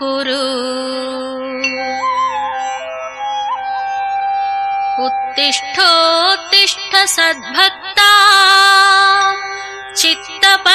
कुरु। उत्तिष्ठोत्तिष्ठ सद्भक्ता चित्तपद्मरविप्रभे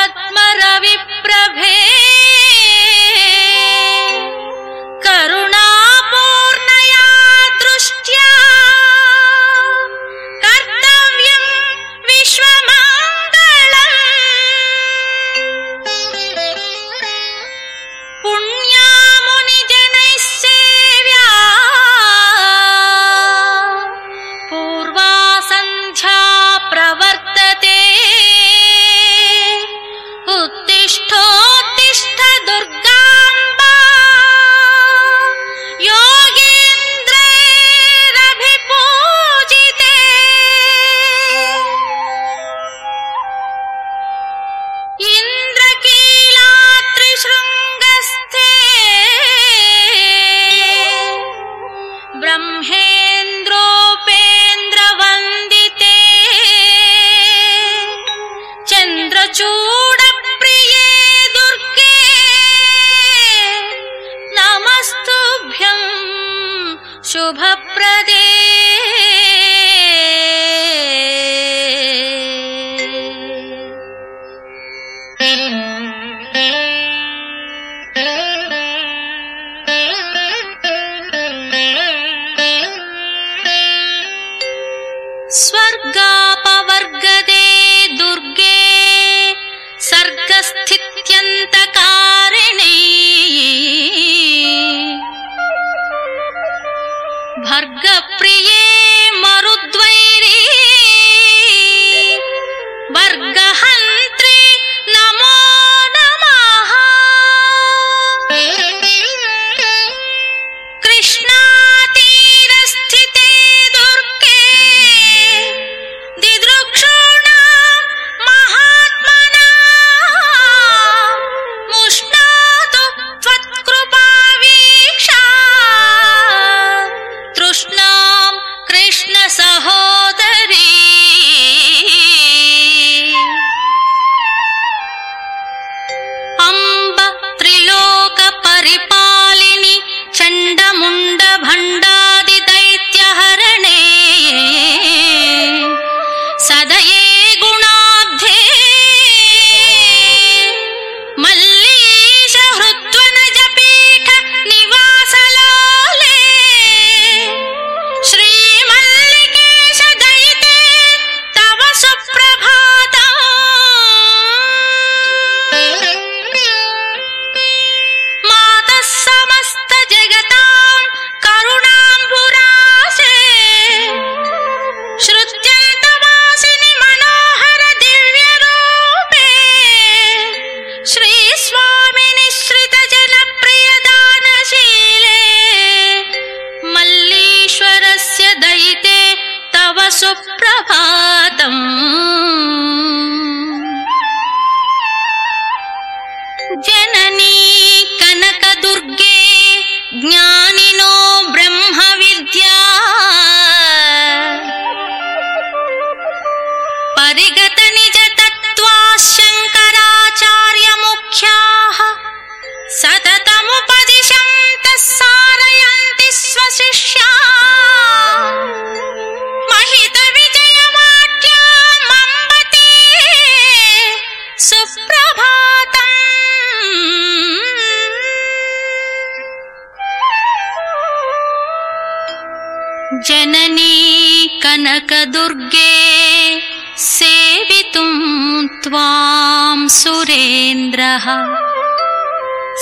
त्वां सुरेन्द्रः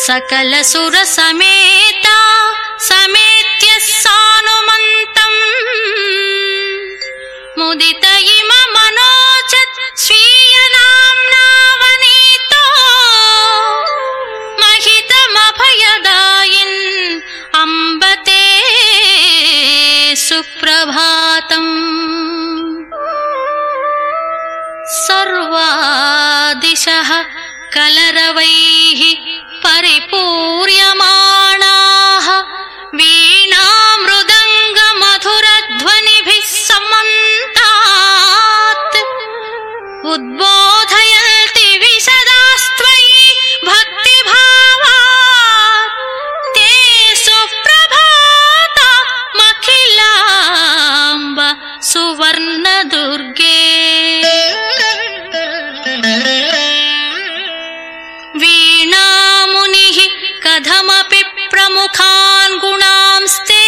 सकलसुरसमेता समेत्य सानुमन्तम् मुदित इममनोचत् स्वीयनाम्नावनीतो महितमभयदायिन् अम्बते सुप्रभातम् सर्वादिशः कलरवैः परिपूर्यमाणाः गुणांस्ते।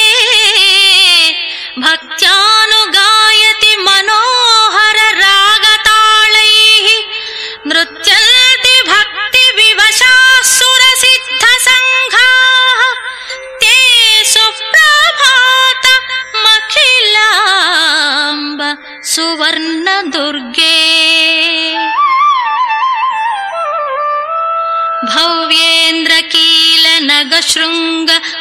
भक्त्यानुगायति मनोहर रागतालैः नृत्यन्ति भक्तिविवशाः सुरसिद्धसङ्घाः ते सुप्रभात मखिलाम्ब सुवर्णदुर्गे। भव्येन्द्रकीलनगशृङ्ग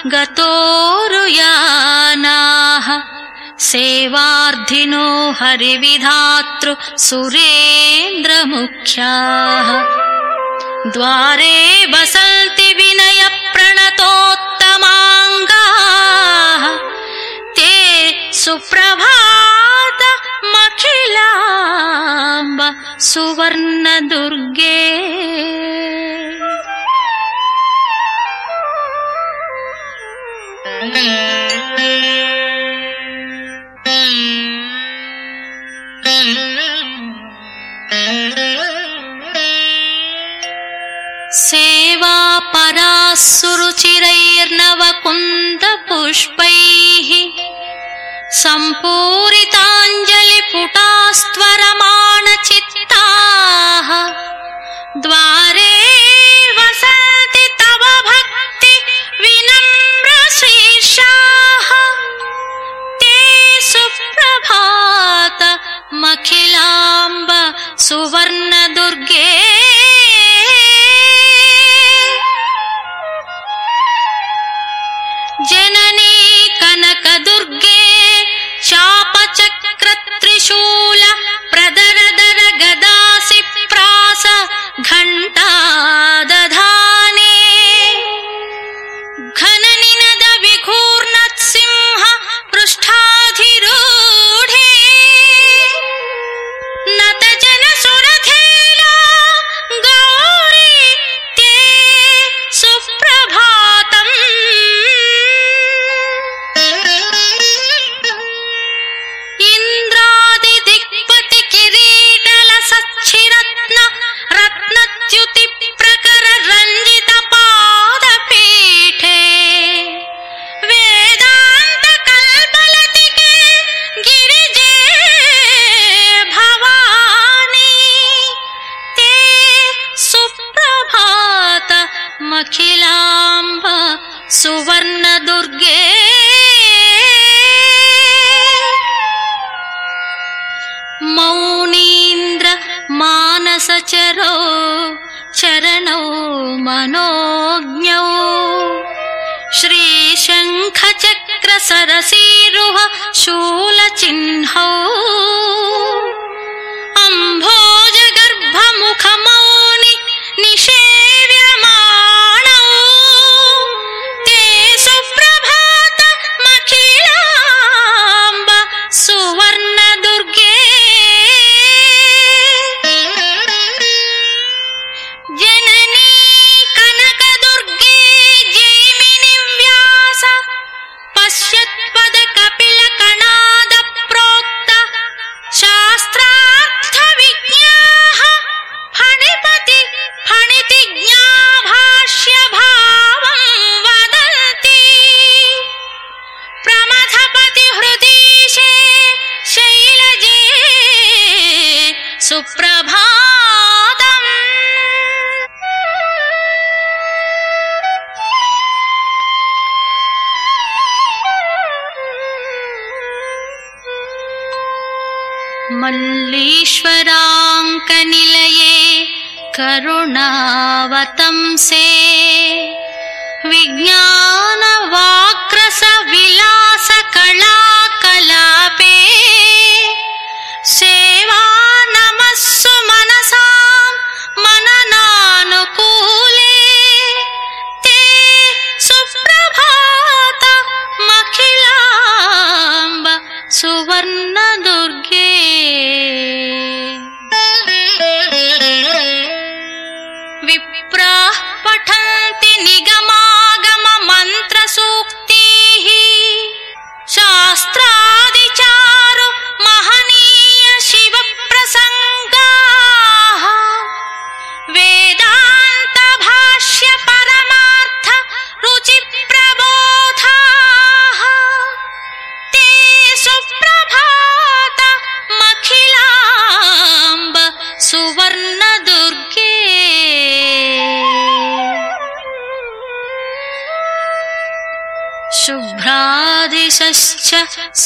गतोरुयानाः। सेवार्थिनो हरिविधातृ सुरेन्द्रमुख्याः। द्वारे वसन्ति विनयप्रणतोत्तमाङ्गाः। ते सुप्रभात मखिलाम्ब सुवर्णदुर्गे सेवापराः सुरुचिरैर्नवकुन्दपुष्पैः सम्पूरिताञ्जलिपुटास्त्वरमाणचित्ताः द्वारे वसन्ति तव भक्ति ते सुप्रभात मखिलाम्ब सुवर्णदुर्गे चिन्ह। अंभोजगर्भ मुखम ऋणावतंसे विज्ञानवाक्रसविलासकळ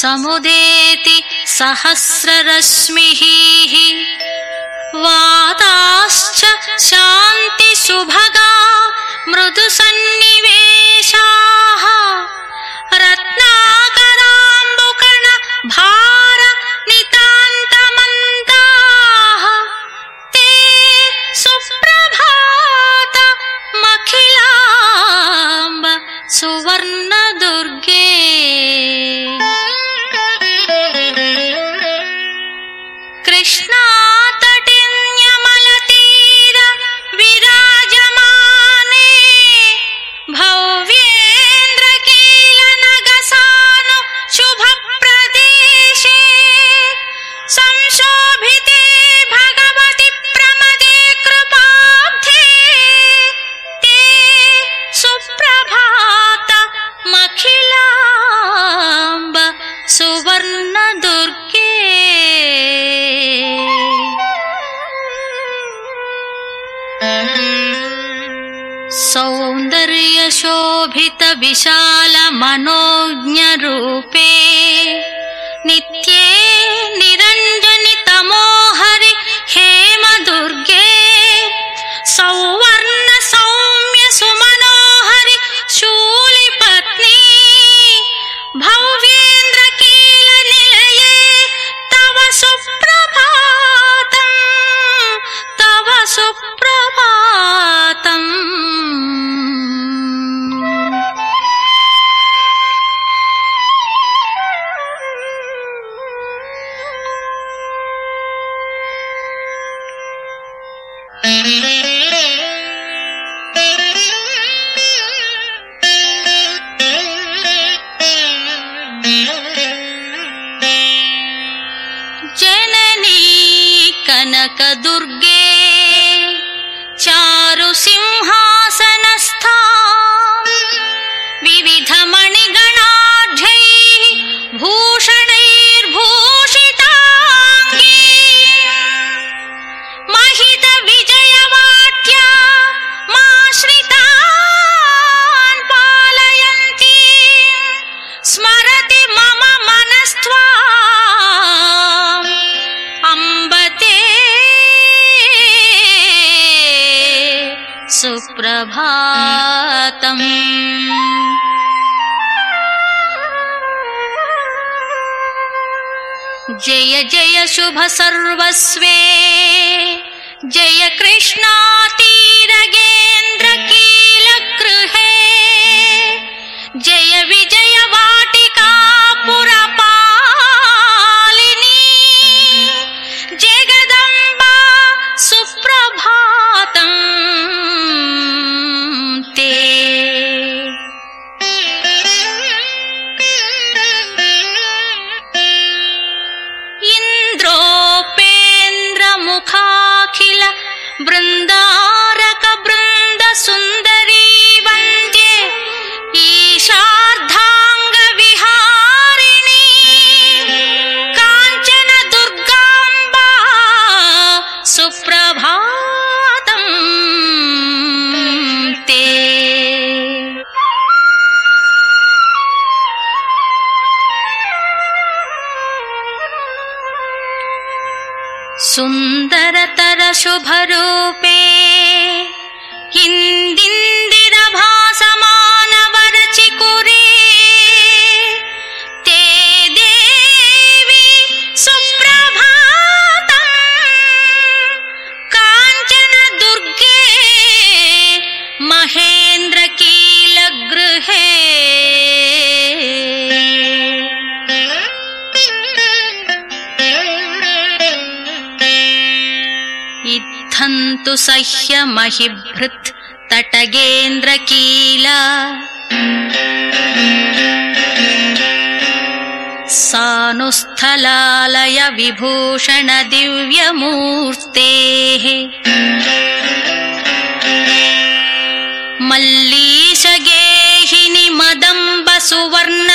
समुदेति सहस्ररश्मि दिशा ಕನಕ ದುರ್ಗ शुभ सर्वस्वे जय कृष्णाति। वृन्दा शुभरूपे तु सह्यमहिभृत् तटगेन्द्रकीला सानुस्थलालय विभूषण दिव्यमूर्तेः। मल्लीशगेहिनि मदम्ब सुवर्ण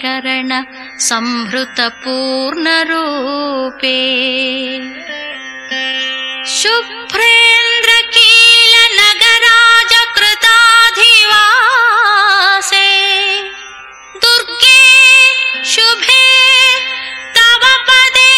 करण संभृत पूर्णरूपे शुभ्रेन्द्रकील नगराजकृताधिवासे दुर्गे शुभे तव पदे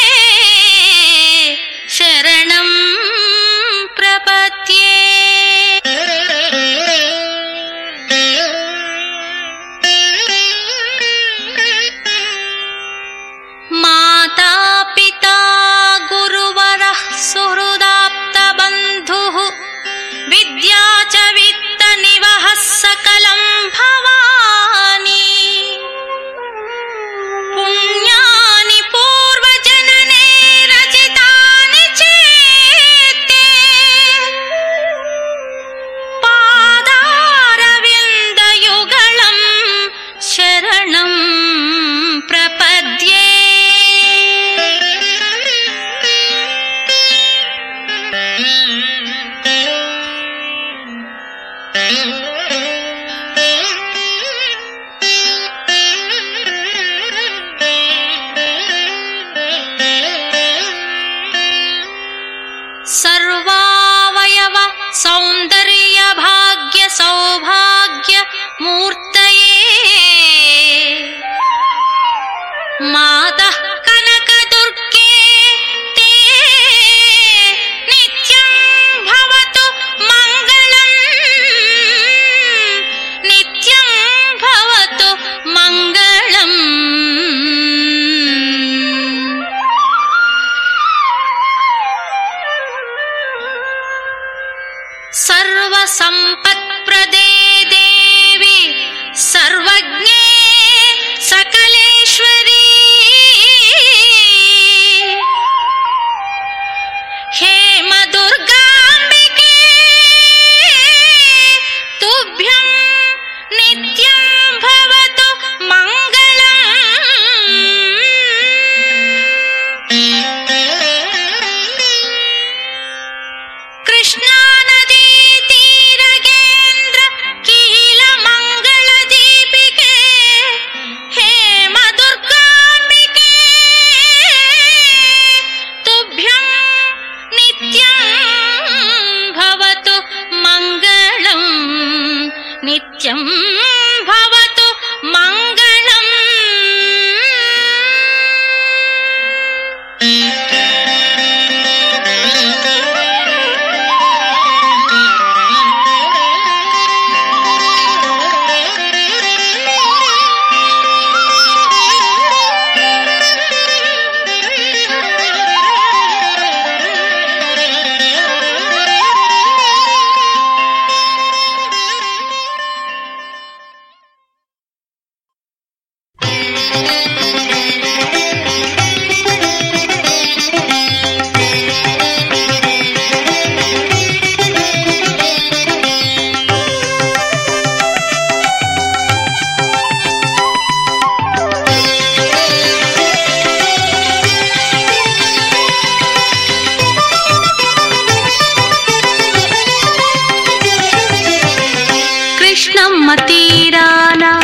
కృష్ణమ్మ తీరాన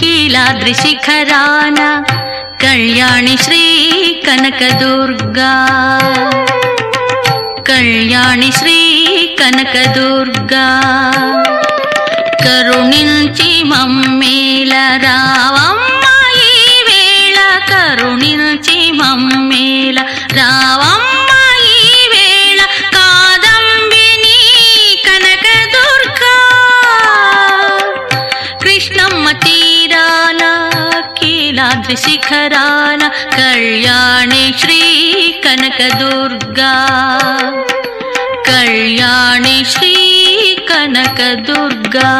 కీలాద్రి శిఖరాన కళ్యాణి శ్రీ కనకదుర్గా. కళ్యాణి శ్రీ కనకదుర్గా. కరుణించి మమ్మీల రావమ్మ ఈ వేళ కరుణించి మమ్మీల రావమ్మ. शिखरान कल्याणी श्रीकनकदुर्गा कनकदुर्गा। श्रीकनकदुर्गा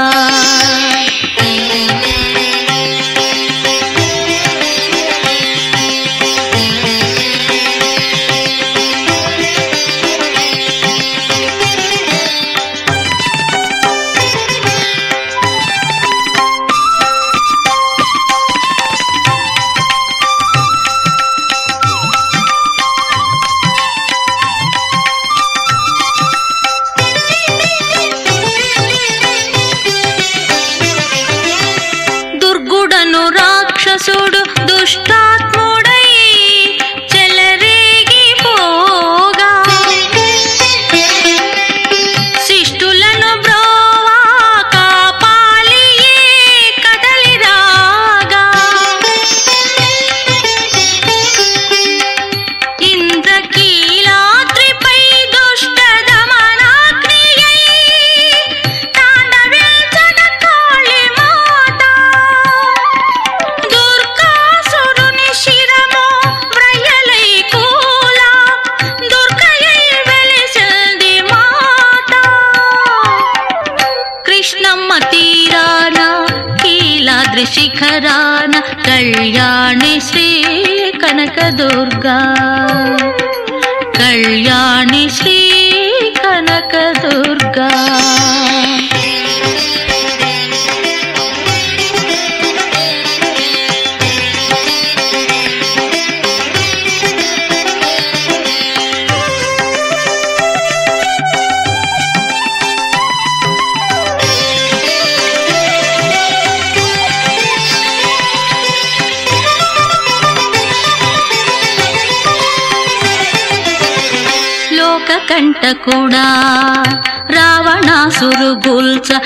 pulsa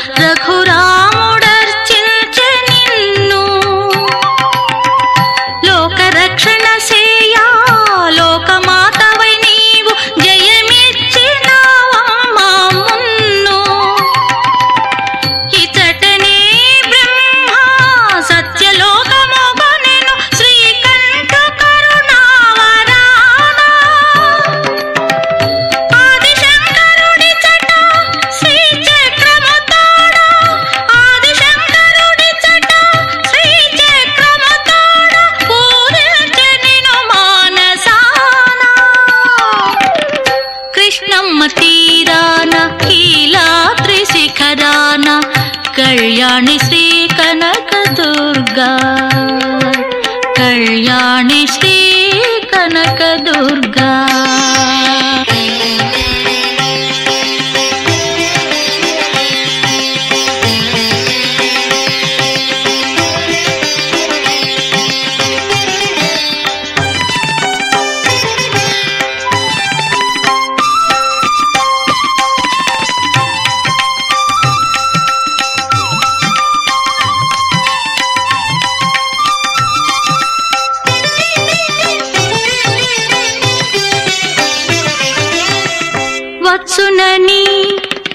వచ్చునని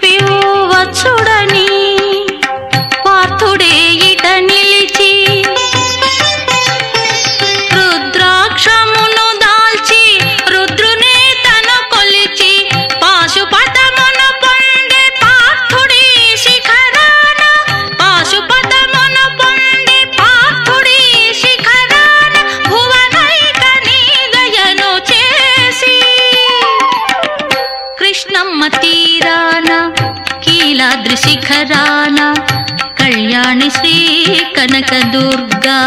పిలువచ్చుడని పార్థుడే ఇట కనక దుర్గా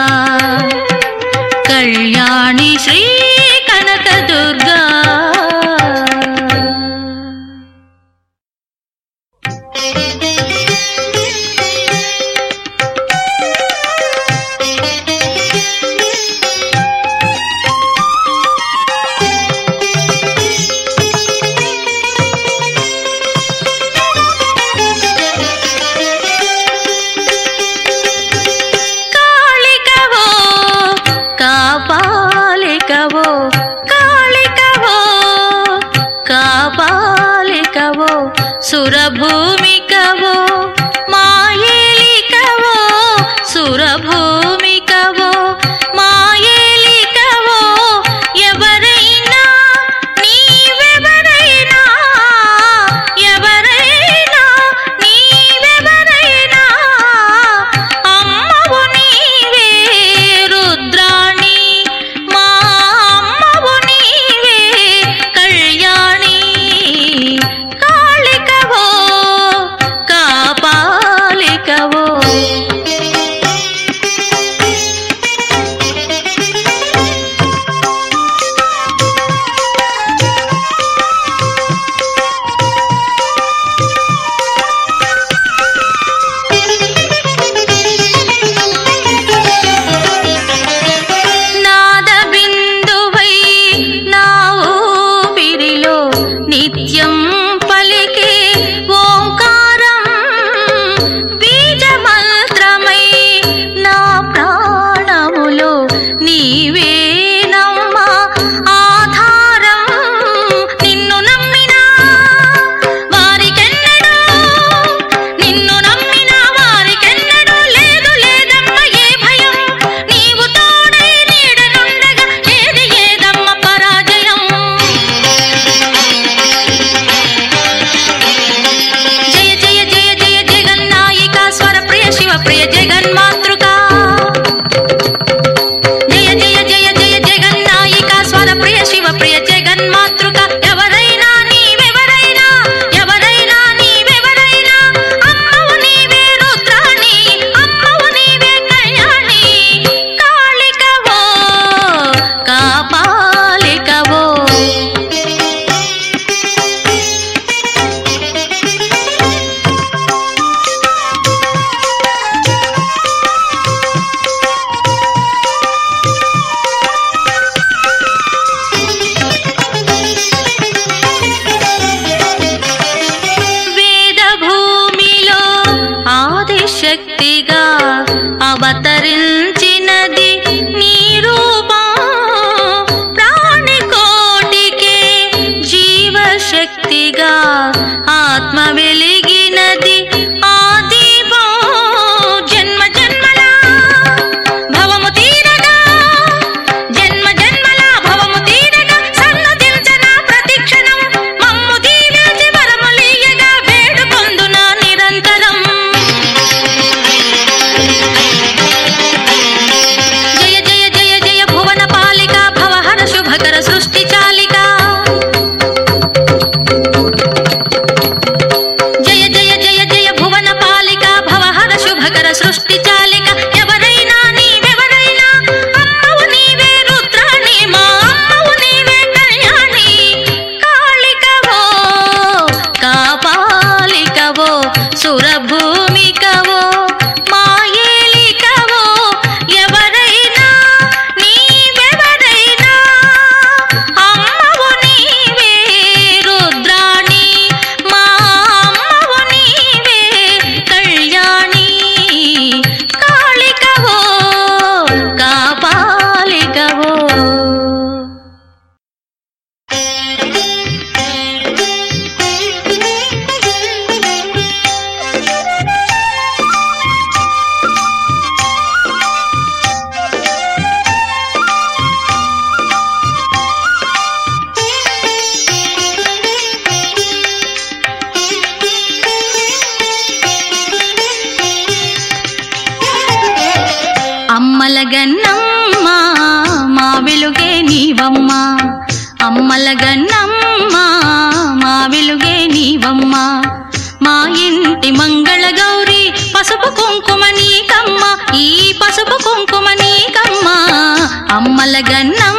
మలగన్న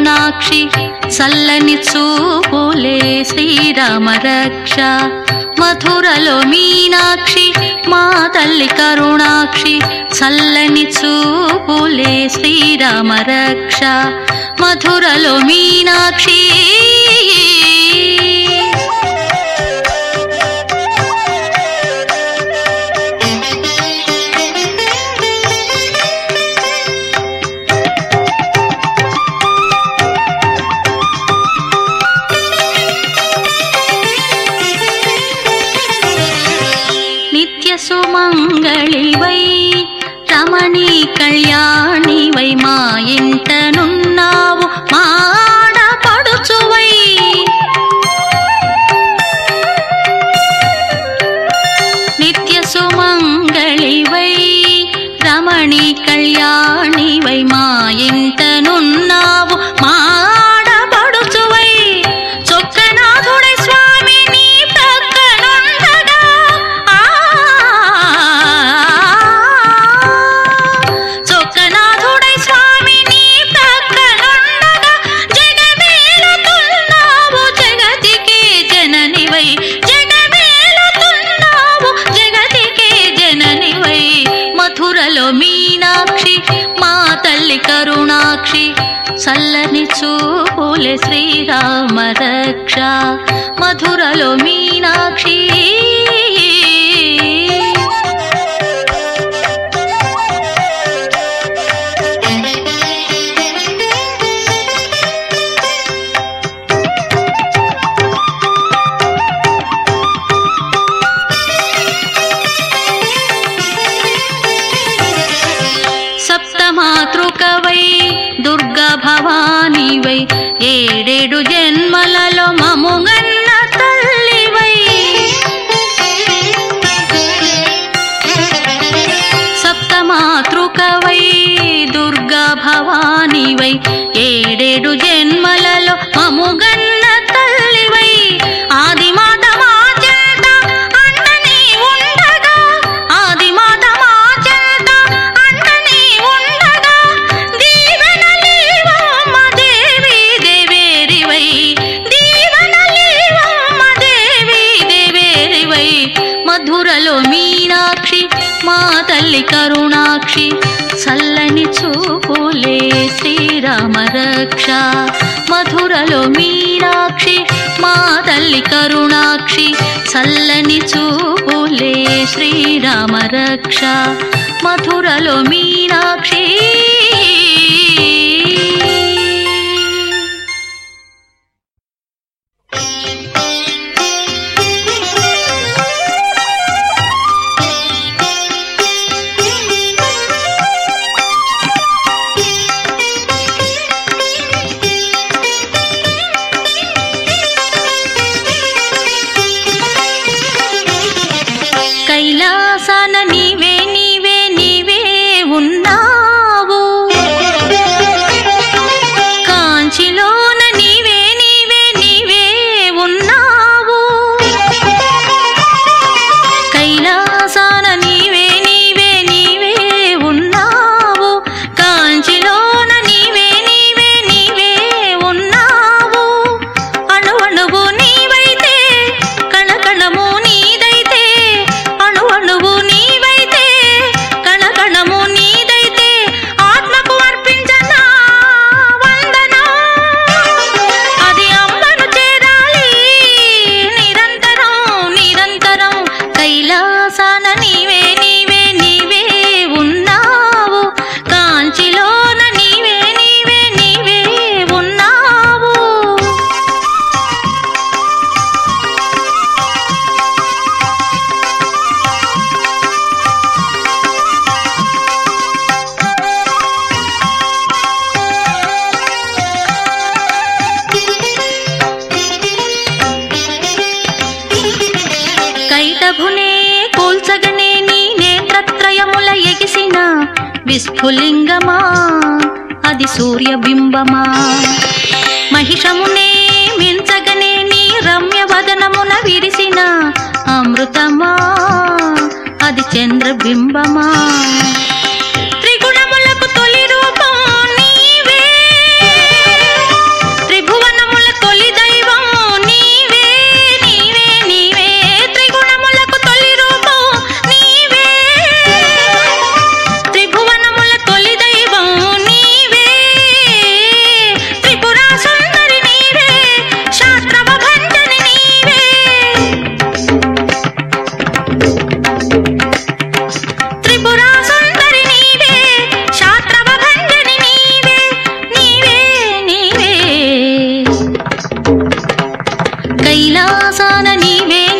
కరుణాక్షి చల్లని చూపులే శ్రీరామ రక్ష. మధురలో మీనాక్షి మా తల్లి కరుణాక్షి చల్లని చూపులే శ్రీరామ రక్ష. మధురలో మీనాక్షి மாயை చూపులే శ్రీరామ రక్ష. మధురలో మీ मीనాక్షా మధురలో మీనాక్షి మా తల్లి కరుణాక్షి చల్లని చూపులే శ్రీరామ రక్ష మధురలో మీనాక్షి 空に目が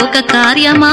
లోక కార్యమా